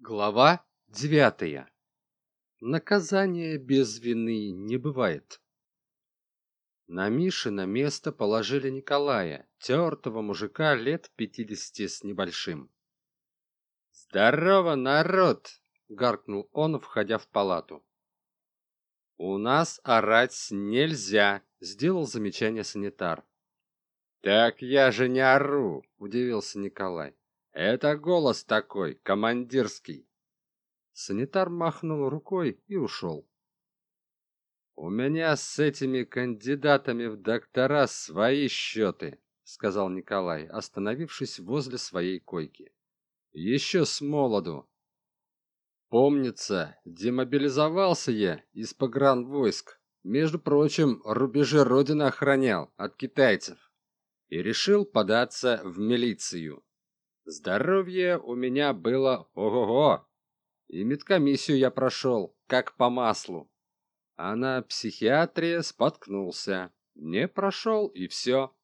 Глава девятая. Наказание без вины не бывает. На Мишино место положили Николая, тертого мужика лет пятидесяти с небольшим. «Здорово, народ!» — гаркнул он, входя в палату. «У нас орать нельзя», — сделал замечание санитар. «Так я же не ору», — удивился Николай. «Это голос такой, командирский». Санитар махнул рукой и ушел. «У меня с этими кандидатами в доктора свои счеты», — сказал Николай, остановившись возле своей койки. «Еще с молоду. Помнится, демобилизовался я из погранвойск. Между прочим, рубежи Родины охранял от китайцев и решил податься в милицию. Здоровье у меня было ого-го, и медкомиссию я прошел, как по маслу. А на психиатрии споткнулся, не прошел и все.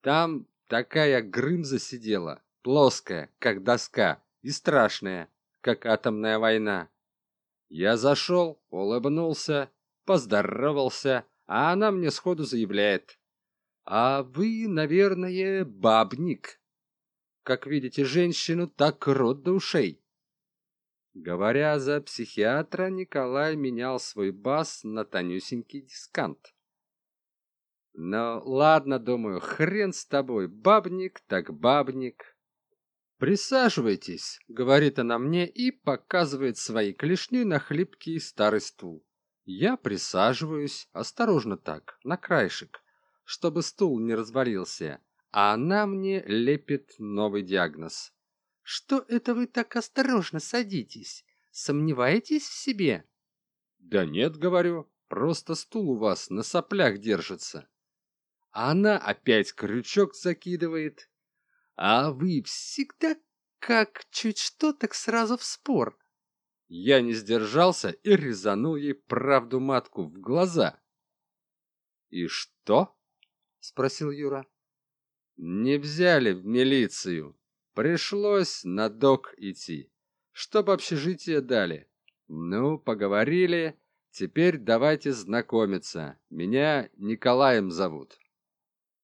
Там такая грымза сидела, плоская, как доска, и страшная, как атомная война. Я зашел, улыбнулся, поздоровался, а она мне сходу заявляет. А вы, наверное, бабник. Как видите женщину, так рот до ушей. Говоря за психиатра, Николай менял свой бас на тонюсенький дискант. Ну, ладно, думаю, хрен с тобой, бабник так бабник. Присаживайтесь, говорит она мне и показывает свои клешни на хлипкий старый стул. Я присаживаюсь, осторожно так, на краешек чтобы стул не развалился, а она мне лепит новый диагноз. Что это вы так осторожно садитесь? Сомневаетесь в себе? Да нет, говорю, просто стул у вас на соплях держится. А она опять крючок закидывает. А вы всегда как чуть что, так сразу в спор. Я не сдержался и резанул ей правду матку в глаза. И что? спросил Юра. Не взяли в милицию. Пришлось на док идти, чтоб общежитие дали. Ну, поговорили. Теперь давайте знакомиться. Меня Николаем зовут.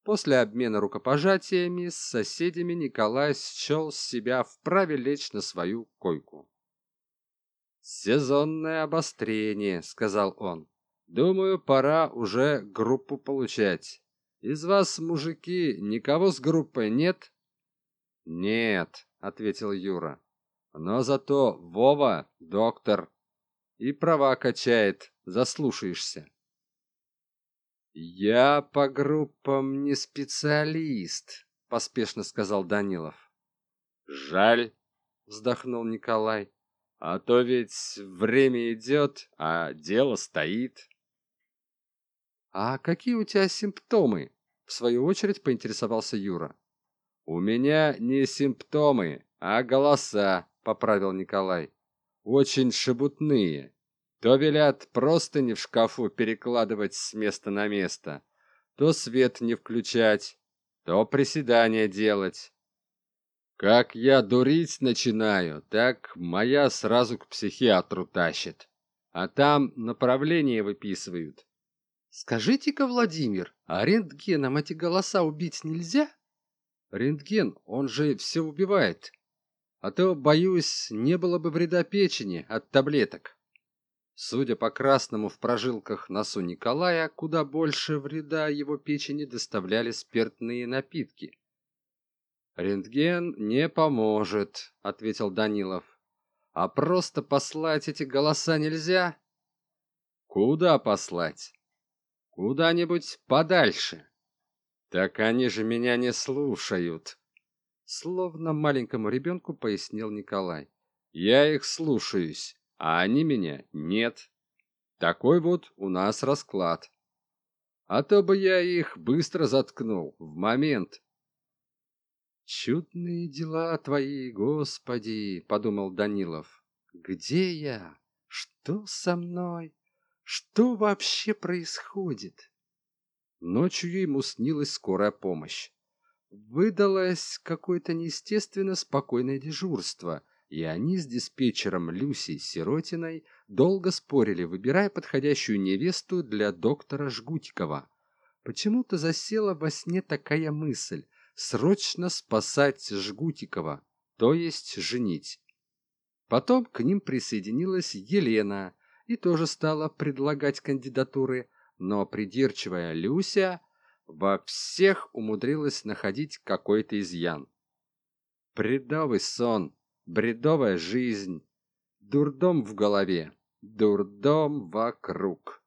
После обмена рукопожатиями с соседями Николай счел себя вправе лечь на свою койку. «Сезонное обострение», — сказал он. «Думаю, пора уже группу получать. Из вас, мужики, никого с группой нет? Нет, ответил Юра. Но зато Вова доктор и права качает, заслушаешься. Я по группам не специалист, поспешно сказал Данилов. Жаль, вздохнул Николай. А то ведь время идет, а дело стоит. А какие у тебя симптомы? В свою очередь поинтересовался Юра. «У меня не симптомы, а голоса», — поправил Николай. «Очень шебутные. То велят просто не в шкафу перекладывать с места на место, то свет не включать, то приседания делать. Как я дурить начинаю, так моя сразу к психиатру тащит. А там направление выписывают. Скажите-ка, Владимир, а рентгеном эти голоса убить нельзя? Рентген, он же все убивает. А то, боюсь, не было бы вреда печени от таблеток. Судя по красному в прожилках носу Николая, куда больше вреда его печени доставляли спиртные напитки. «Рентген не поможет», — ответил Данилов. «А просто послать эти голоса нельзя?» «Куда послать?» Куда-нибудь подальше. Так они же меня не слушают. Словно маленькому ребенку пояснил Николай. Я их слушаюсь, а они меня нет. Такой вот у нас расклад. А то бы я их быстро заткнул в момент. Чудные дела твои, Господи, подумал Данилов. Где я? Что со мной? Что вообще происходит? Ночью ему снилась скорая помощь. Выдалось какое-то неестественно спокойное дежурство, и они с диспетчером Люси Сиротиной долго спорили, выбирая подходящую невесту для доктора Жгутикова. Почему-то засела во сне такая мысль – срочно спасать Жгутикова, то есть женить. Потом к ним присоединилась Елена и тоже стала предлагать кандидатуры, но придирчивая Люся во всех умудрилась находить какой-то изъян. Бредовый сон, бредовая жизнь, дурдом в голове, дурдом вокруг.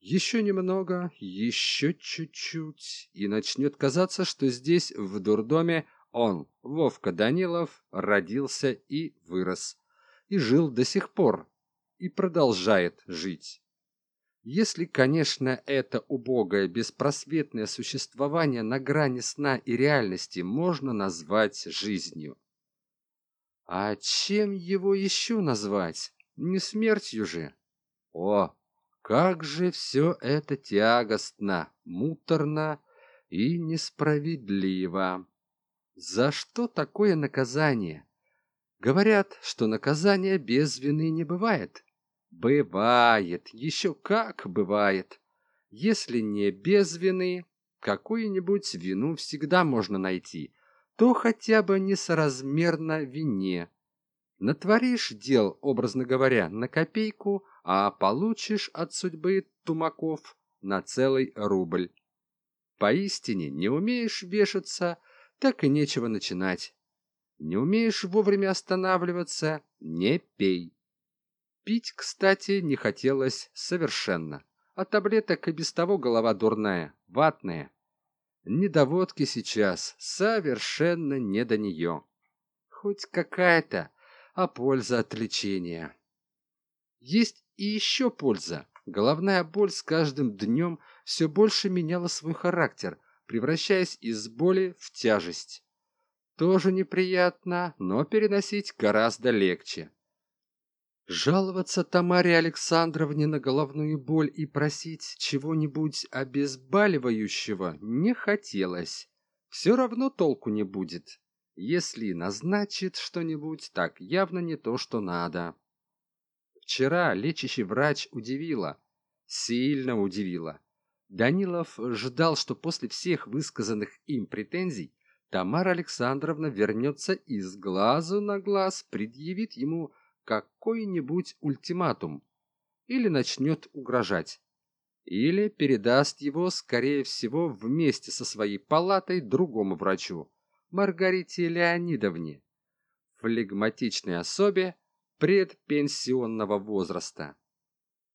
Еще немного, еще чуть-чуть, и начнет казаться, что здесь, в дурдоме, он, Вовка Данилов, родился и вырос, и жил до сих пор, и продолжает жить. Если, конечно, это убогое беспросветное существование на грани сна и реальности можно назвать жизнью. А чем его еще назвать? Не смертью же. О, как же все это тягостно, муторно и несправедливо. За что такое наказание? Говорят, что наказание без вины не бывает. Бывает, еще как бывает. Если не без вины, какую-нибудь вину всегда можно найти, то хотя бы несоразмерно вине. Натворишь дел, образно говоря, на копейку, а получишь от судьбы тумаков на целый рубль. Поистине не умеешь вешаться, так и нечего начинать. Не умеешь вовремя останавливаться, не пей. Пить, кстати, не хотелось совершенно. А таблеток и без того голова дурная, ватная. Не до водки сейчас, совершенно не до нее. Хоть какая-то, а польза от лечения. Есть и еще польза. Головная боль с каждым днем все больше меняла свой характер, превращаясь из боли в тяжесть. Тоже неприятно, но переносить гораздо легче. Жаловаться Тамаре Александровне на головную боль и просить чего-нибудь обезболивающего не хотелось. Все равно толку не будет. Если назначит что-нибудь, так явно не то, что надо. Вчера лечащий врач удивила, сильно удивила. Данилов ждал, что после всех высказанных им претензий Тамара Александровна вернется и с глазу на глаз предъявит ему какой-нибудь ультиматум или начнет угрожать или передаст его скорее всего вместе со своей палатой другому врачу маргарите леонидовне флегматичной особе предпенсионного возраста.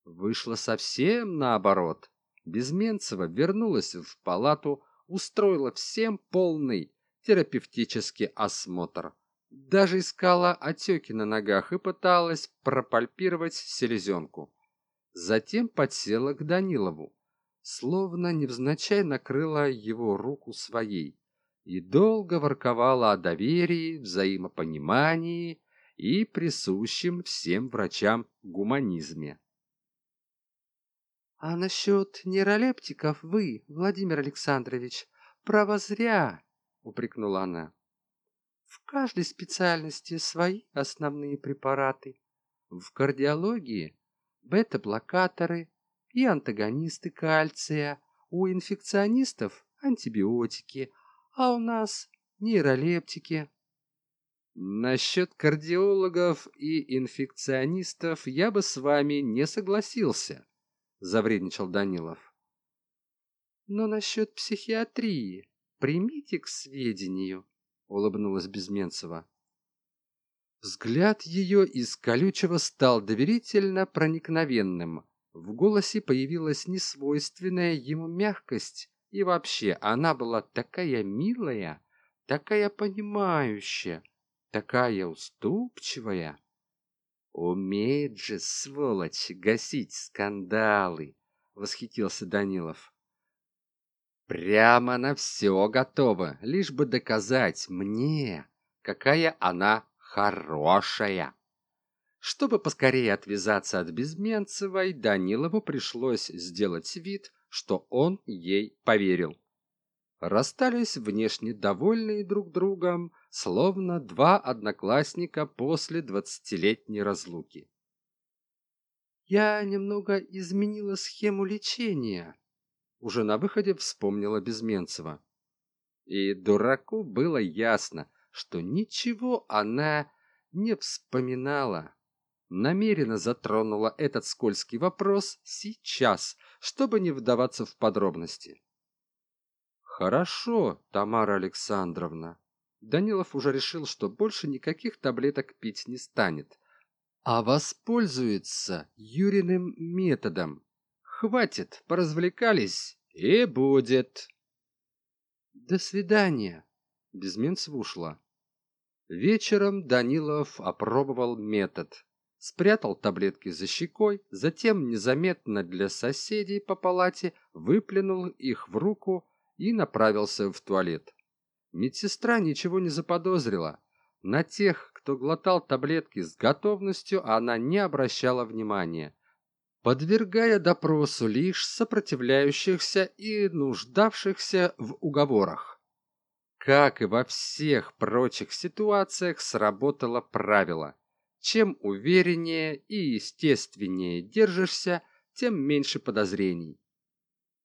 Вышло совсем наоборот. Безменцева вернулась в палату устроила всем полный терапевтический осмотр даже искала отеки на ногах и пыталась пропальпировать селезенку. Затем подсела к Данилову, словно невзначай накрыла его руку своей и долго ворковала о доверии, взаимопонимании и присущем всем врачам гуманизме. «А насчет нейролептиков вы, Владимир Александрович, право зря!» — упрекнула она. В каждой специальности свои основные препараты. В кардиологии бета-блокаторы и антагонисты кальция, у инфекционистов антибиотики, а у нас нейролептики. Насчет кардиологов и инфекционистов я бы с вами не согласился, завредничал Данилов. Но насчет психиатрии примите к сведению, улыбнулась безменцева. Взгляд ее из колючего стал доверительно проникновенным. В голосе появилась несвойственная ему мягкость. И вообще она была такая милая такая понимающая такая уступчивая. Умеет же сволочь гасить скандалы восхитился данилов Прямо на все готова, лишь бы доказать мне, какая она хорошая. Чтобы поскорее отвязаться от Безменцевой, Данилову пришлось сделать вид, что он ей поверил. расстались внешне довольные друг другом словно два одноклассника после двадцатилетней разлуки я немного изменила схему лечения уже на выходе вспомнила безменцева. И дураку было ясно что ничего она не вспоминала. Намеренно затронула этот скользкий вопрос сейчас чтобы не вдаваться в подробности. Хорошо тамара александровна данилов уже решил что больше никаких таблеток пить не станет а воспользуется юриным методом хватит поразвлекались и будет. До свидания. Безменцева ушла. Вечером данилов опробовал метод. Спрятал таблетки за щекой затем незаметно для соседей по палате выплюнул их в руку и направился в туалет. Медсестра ничего не заподозрила. На тех кто глотал таблетки с готовностью она не обращала внимания подвергая допросу лишь сопротивляющихся и нуждавшихся в уговорах. Как и во всех прочих ситуациях сработало правило. Чем увереннее и естественнее держишься тем меньше подозрений.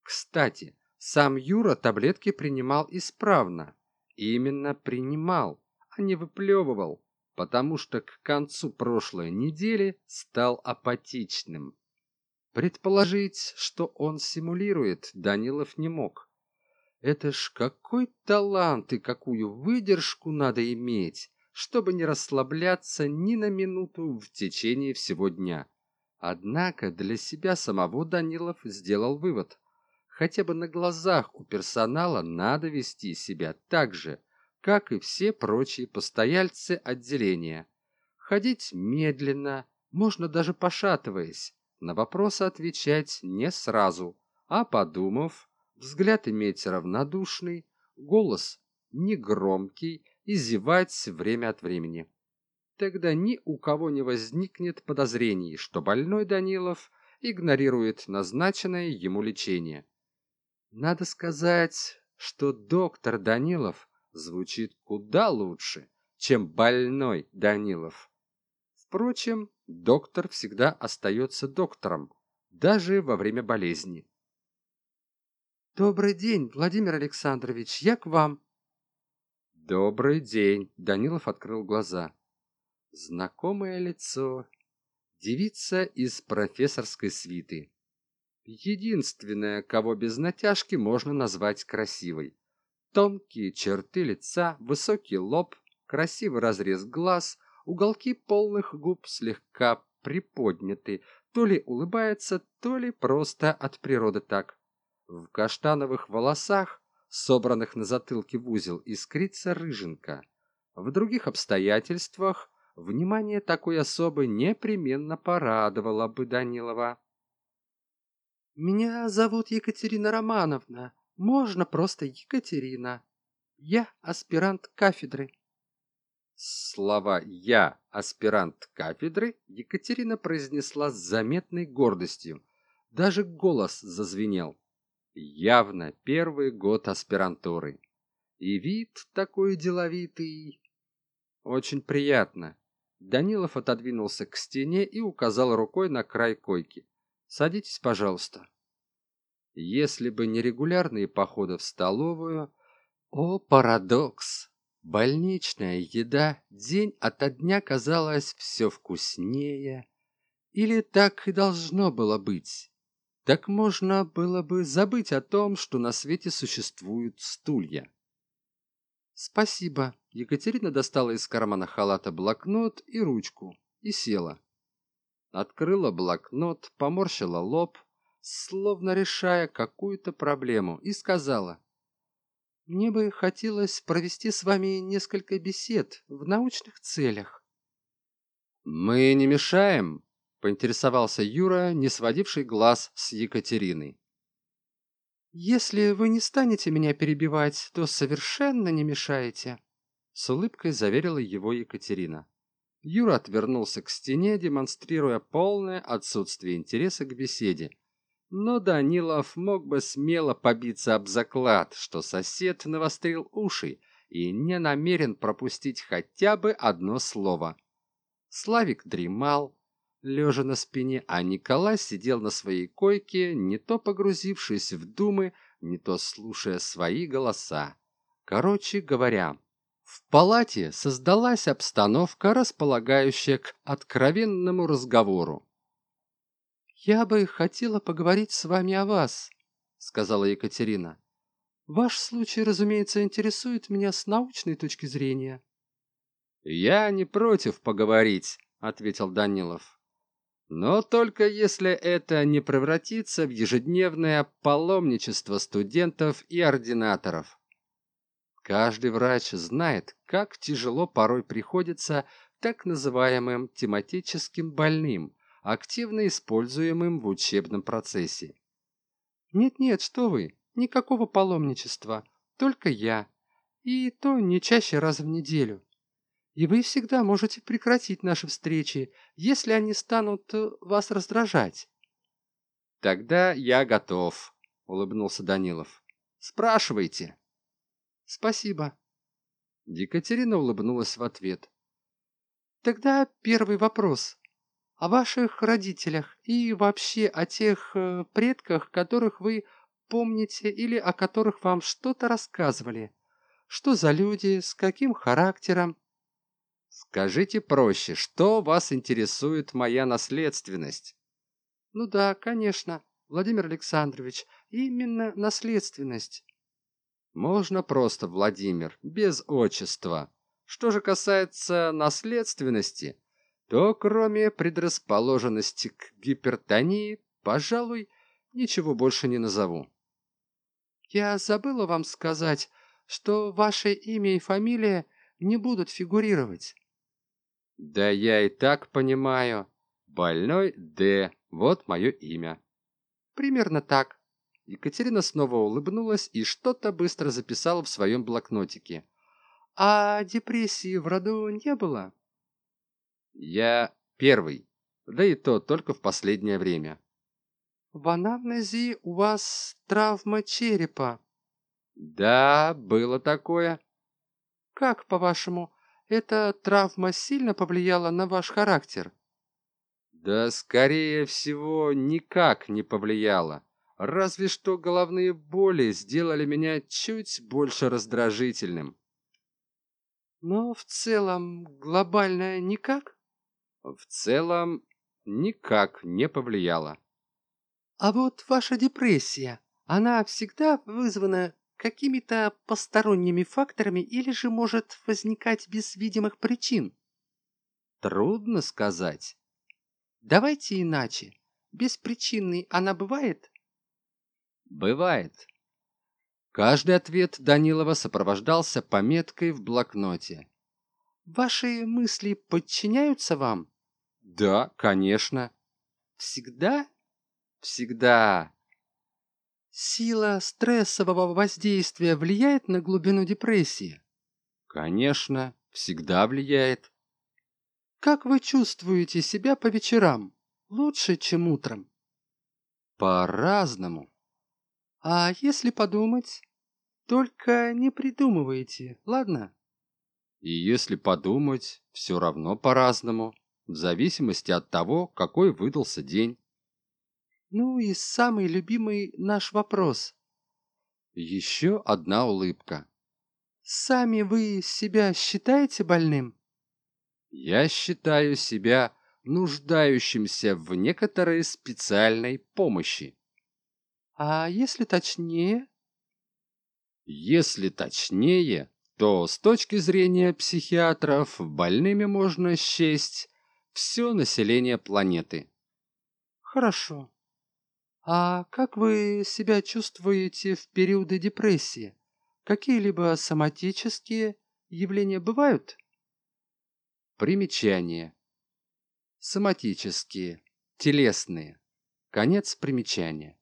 Кстати сам юра таблетки принимал исправно. Именно принимал а не выплевывал потому что к концу прошлой недели стал апатичным предположить что он симулирует данилов не мог это ж какой талант и какую выдержку надо иметь чтобы не расслабляться ни на минуту в течение всего дня. Однако для себя самого Данилов сделал вывод. Хотя бы на глазах у персонала надо вести себя так же, как и все прочие постояльцы отделения. Ходить медленно, можно даже пошатываясь, на вопросы отвечать не сразу, а подумав, взгляд иметь равнодушный, голос негромкий и зевать время от времени. Тогда ни у кого не возникнет подозрений, что больной Данилов игнорирует назначенное ему лечение. Надо сказать, что доктор Данилов звучит куда лучше, чем больной Данилов. Впрочем, доктор всегда остается доктором, даже во время болезни. «Добрый день, Владимир Александрович, я к вам», добрый день данилов открыл глаза. Знакомое лицо. Девица из профессорской свиты. Единственная кого без натяжки можно назвать красивой. Тонкие черты лица высокий лоб красивый разрез глаз уголки полных губ слегка приподняты. То ли улыбается то ли просто от природы так. В каштановых волосах собранных на затылке в узел искрится рыженка в других обстоятельствах внимание такой особы непременно порадовало бы данилова. Меня зовут екатерина романовна. Можно просто екатерина. Я аспирант кафедры слова я аспирант кафедры екатерина произнесла с заметной гордостью. Даже голос зазвенел. Явно первый год аспирантуры. И вид такой деловитый. Очень приятно. Данилов отодвинулся к стене и указал рукой на край койки. Садитесь пожалуйста если бы не регулярные походы в столовую о парадокс больничная еда день ото дня казалась все вкуснее или так и должно было быть так можно было бы забыть о том, что на свете существуют стулья. Спасибо. Екатерина достала из кармана халата блокнот и ручку и села. Открыла блокнот, поморщила лоб, словно решая какую-то проблему, и сказала. Мне бы хотелось провести с вами несколько бесед в научных целях. Мы не мешаем, поинтересовался юра не сводивший глаз с екатериной. Если вы не станете меня перебивать то совершенно не мешаете с улыбкой заверила его екатерина. Юра отвернулся к стене демонстрируя полное отсутствие интереса к беседе но данилов мог бы смело побиться об заклад что сосед навострил уши и не намерен пропустить хотя бы одно слово. Славик дремал лежа на спине а николай сидел на своей койке не то погрузившись в думы не то слушая свои голоса. Короче говоря в палате создалась обстановка располагающая к откровенному разговору я бы хотела поговорить с вами о вас сказала екатерина. Ваш случай разумеется интересует меня с научной точки зрения я не против поговорить ответил данилов. Но только если это не превратится в ежедневное паломничество студентов и ординаторов. Каждый врач знает как тяжело порой приходится так называемым тематическим больным активно используемым в учебном процессе. Нет-нет, что вы, никакого паломничества, только я. И то не чаще раз в неделю. И вы всегда можете прекратить наши встречи, если они станут э, вас раздражать. Тогда я готов, улыбнулся Данилов. Спрашивайте. Спасибо. Екатерина улыбнулась в ответ. Тогда первый вопрос о ваших родителях и вообще о тех э, предках, которых вы помните или о которых вам что-то рассказывали. Что за люди, с каким характером? Скажите проще, что вас интересует моя наследственность? Ну да, конечно, Владимир Александрович, именно наследственность. Можно просто Владимир, без отчества. Что же касается наследственности, то кроме предрасположенности к гипертонии, пожалуй, ничего больше не назову. Я забыла вам сказать, что ваше имя и фамилия не будут фигурировать. Да я и так понимаю. Больной Д. Вот мое имя. Примерно так. Екатерина снова улыбнулась и что-то быстро записала в своем блокнотике. А депрессии в роду не было? Я первый, да и то только в последнее время. В анамнезе у вас травма черепа. Да, было такое. Как, по-вашему, эта травма сильно повлияла на ваш характер? Да, скорее всего, никак не повлияла. Разве что головные боли сделали меня чуть больше раздражительным. Но в целом глобально никак? В целом никак не повлияло. А вот ваша депрессия, она всегда вызвана какими-то посторонними факторами или же может возникать без видимых причин? Трудно сказать. Давайте иначе. Беспричинной она бывает? Бывает. Каждый ответ Данилова сопровождался пометкой в блокноте. Ваши мысли подчиняются вам? Да, конечно. Всегда? Всегда. Сила стрессового воздействия влияет на глубину депрессии? Конечно, всегда влияет. Как вы чувствуете себя по вечерам? Лучше, чем утром? По-разному. А если подумать? Только не придумывайте, ладно? И если подумать, все равно по-разному, в зависимости от того, какой выдался день. Ну и самый любимый наш вопрос. Еще одна улыбка. Сами вы себя считаете больным? Я считаю себя нуждающимся в некоторой специальной помощи. А если точнее? Если точнее, то с точки зрения психиатров больными можно счесть все население планеты. Хорошо. А как вы себя чувствуете в периоды депрессии? Какие-либо соматические явления бывают? Примечание. Соматические, телесные. Конец примечания.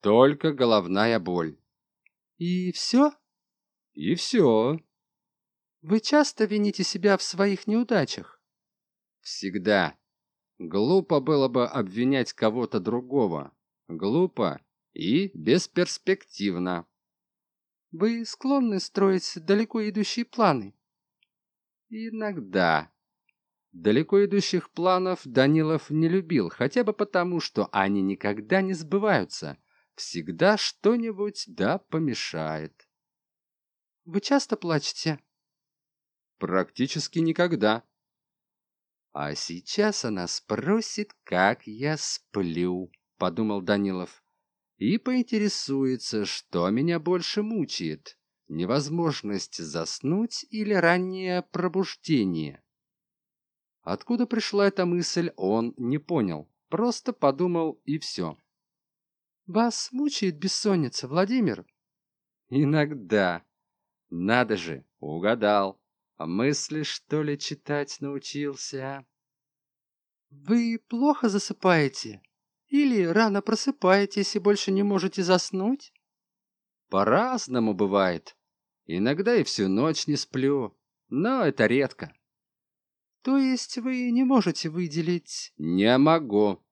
Только головная боль. И все? И все. Вы часто вините себя в своих неудачах? Всегда. Глупо было бы обвинять кого-то другого. глупо и бесперспективно. Вы склонны строить далеко идущие планы? Иногда. Далеко идущих планов данилов не любил хотя бы потому что они никогда не сбываются. Всегда что-нибудь да помешает. Вы часто плачете? Практически никогда а сейчас она спросит как я сплю подумал данилов и поинтересуется, что меня больше мучает – невозможность заснуть или раннее пробуждение. Откуда пришла эта мысль, он не понял, просто подумал и все. «Вас мучает бессонница, Владимир?» «Иногда. Надо же, угадал. А мысли, что ли, читать научился?» «Вы плохо засыпаете?» Или рано просыпаетесь и больше не можете заснуть? По-разному бывает. Иногда и всю ночь не сплю, но это редко. То есть вы не можете выделить... Не могу.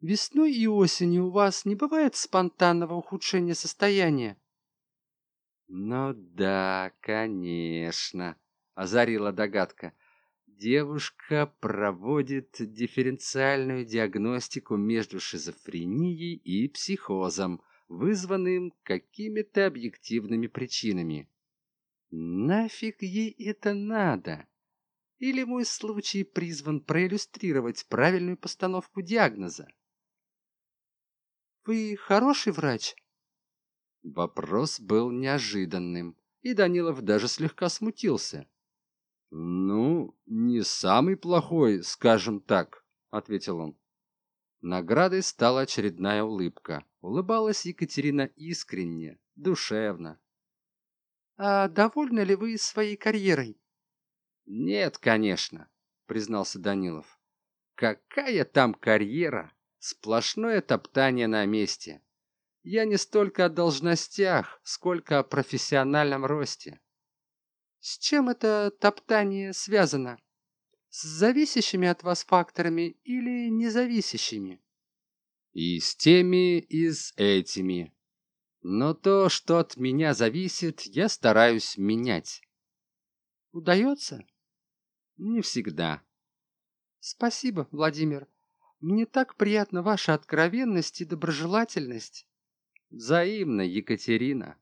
Весной и осенью у вас не бывает спонтанного ухудшения состояния? Ну да, конечно, озарила догадка девушка проводит дифференциальную диагностику между шизофренией и психозом, вызванным какими-то объективными причинами. Нафиг ей это надо? Или мой случай призван проиллюстрировать правильную постановку диагноза? Вы хороший врач? Вопрос был неожиданным, и Данилов даже слегка смутился. «Ну, не самый плохой, скажем так», — ответил он. Наградой стала очередная улыбка. Улыбалась Екатерина искренне, душевно. «А довольны ли вы своей карьерой?» «Нет, конечно», — признался Данилов. «Какая там карьера? Сплошное топтание на месте. Я не столько о должностях, сколько о профессиональном росте. С чем это топтание связано? С зависящими от вас факторами или независящими? И с теми, и с этими. Но то, что от меня зависит, я стараюсь менять. Удается? Не всегда. Спасибо, Владимир. Мне так приятна ваша откровенность и доброжелательность. Взаимно, Екатерина.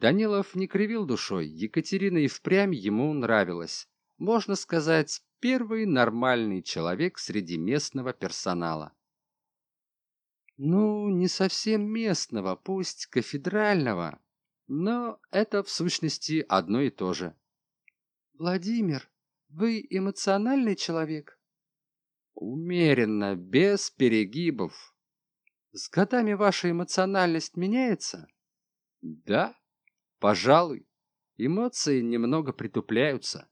Данилов не кривил душой, Екатерина и впрямь ему нравилась. Можно сказать, первый нормальный человек среди местного персонала. Ну, не совсем местного, пусть кафедрального, но это в сущности одно и то же. Владимир, вы эмоциональный человек? Умеренно, без перегибов. С годами ваша эмоциональность меняется? Да, Пожалуй, эмоции немного притупляются.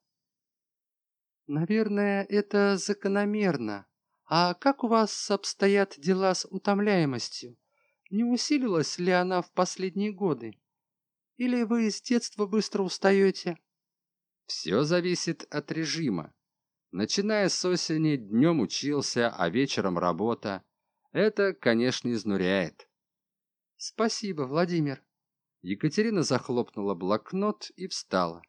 Наверное, это закономерно. А как у вас обстоят дела с утомляемостью? Не усилилась ли она в последние годы? Или вы с детства быстро устаете? Все зависит от режима. Начиная с осени, днем учился, а вечером работа. Это, конечно, изнуряет. Спасибо, Владимир. Екатерина захлопнула блокнот и встала.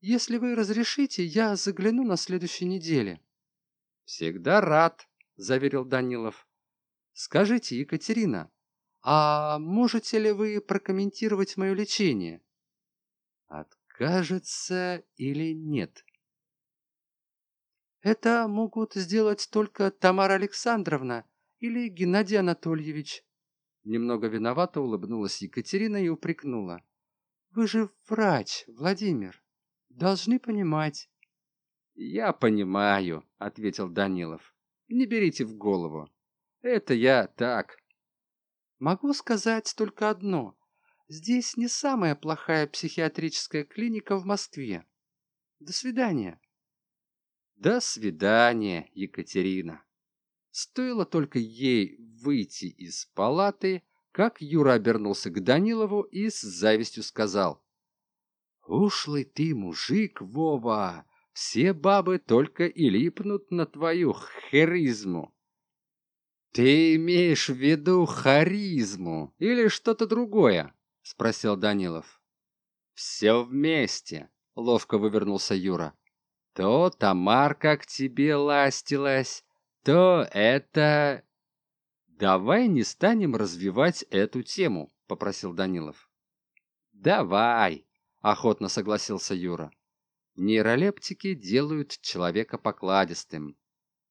«Если вы разрешите, я загляну на следующей неделе». «Всегда рад», — заверил Данилов. «Скажите, Екатерина, а можете ли вы прокомментировать мое лечение?» «Откажется или нет?» «Это могут сделать только Тамара Александровна или Геннадий Анатольевич», Немного виновато улыбнулась Екатерина и упрекнула. «Вы же врач, Владимир. Должны понимать». «Я понимаю», — ответил Данилов. «Не берите в голову. Это я так». «Могу сказать только одно. Здесь не самая плохая психиатрическая клиника в Москве. До свидания». «До свидания, Екатерина». Стоило только ей выйти из палаты, как Юра обернулся к Данилову и с завистью сказал. «Ушлый ты мужик, Вова! Все бабы только и липнут на твою херизму!» ты имеешь в виду харизму или что-то другое спросил данилов все вместе ловко вывернулся юра то тамарка к тебе ластилась то это давай не станем развивать эту тему попросил данилов. Давай охотно согласился юра. Нейролептики делают человека покладистым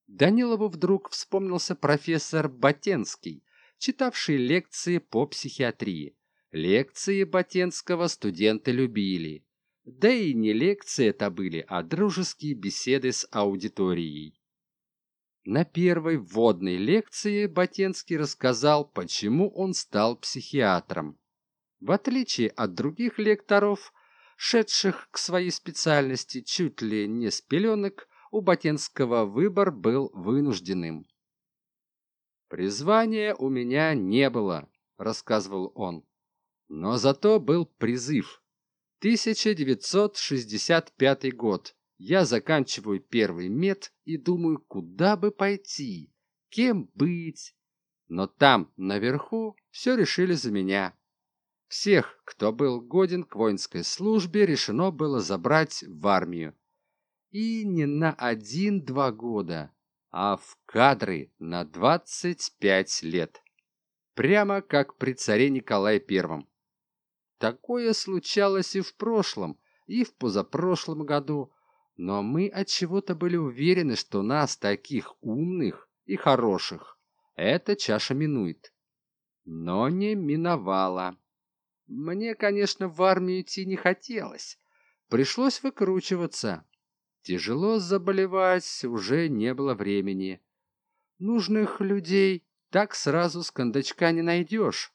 данилову вдруг вспомнился профессор Батенский, читавший лекции по психиатрии. Лекции Батенского студенты любили. Да и не лекции это были а дружеские беседы с аудиторией на первой вводной лекции Батенский рассказал, почему он стал психиатром. В отличие от других лекторов, шедших к своей специальности чуть ли не с пеленок, у Батенского выбор был вынужденным. «Призвания у меня не было», — рассказывал он. «Но зато был призыв. 1965 год я заканчиваю первый мед и думаю куда бы пойти кем быть. Но там наверху все решили за меня. Всех кто был годен к воинской службе решено было забрать в армию. И не на один-два года а в кадры на двадцать пять лет. Прямо как при царе николае первом. Такое случалось и в прошлом и в позапрошлом году но мы от чего-то были уверены, что нас, таких умных и хороших, эта чаша минует. Но не миновала. Мне, конечно, в армию идти не хотелось. Пришлось выкручиваться. Тяжело заболевать уже не было времени. Нужных людей так сразу с кондачка не найдешь.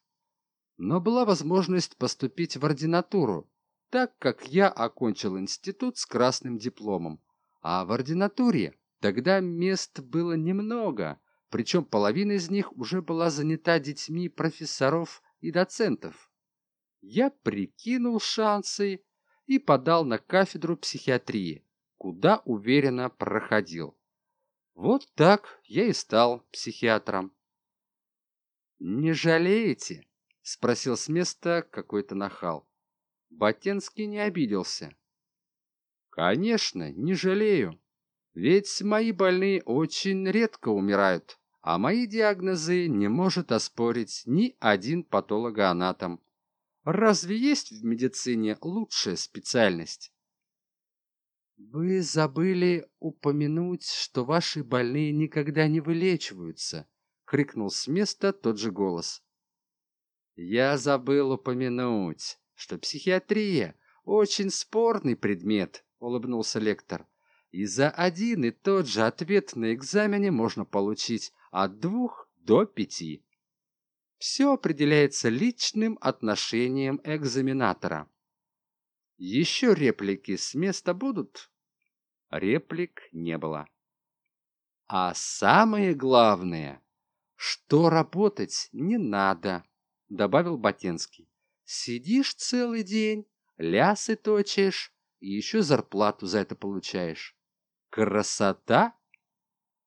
Но была возможность поступить в ординатуру, так как я окончил институт с красным дипломом. А в ординатуре тогда мест было немного, причем половина из них уже была занята детьми профессоров и доцентов. Я прикинул шансы и подал на кафедру психиатрии, куда уверенно проходил. Вот так я и стал психиатром. «Не жалеете?» — спросил с места какой-то нахал. Батенский не обиделся. Конечно, не жалею. Ведь мои больные очень редко умирают, а мои диагнозы не может оспорить ни один патологоанатом. Разве есть в медицине лучшая специальность? Вы забыли упомянуть, что ваши больные никогда не вылечиваются, крикнул с места тот же голос. Я забыл упомянуть, что психиатрия очень спорный предмет улыбнулся лектор. И за один и тот же ответ на экзамене можно получить от двух до пяти. Все определяется личным отношением экзаменатора. Еще реплики с места будут? Реплик не было. А самое главное что работать не надо добавил батенский Сидишь целый день, лясы точишь и еще зарплату за это получаешь. Красота!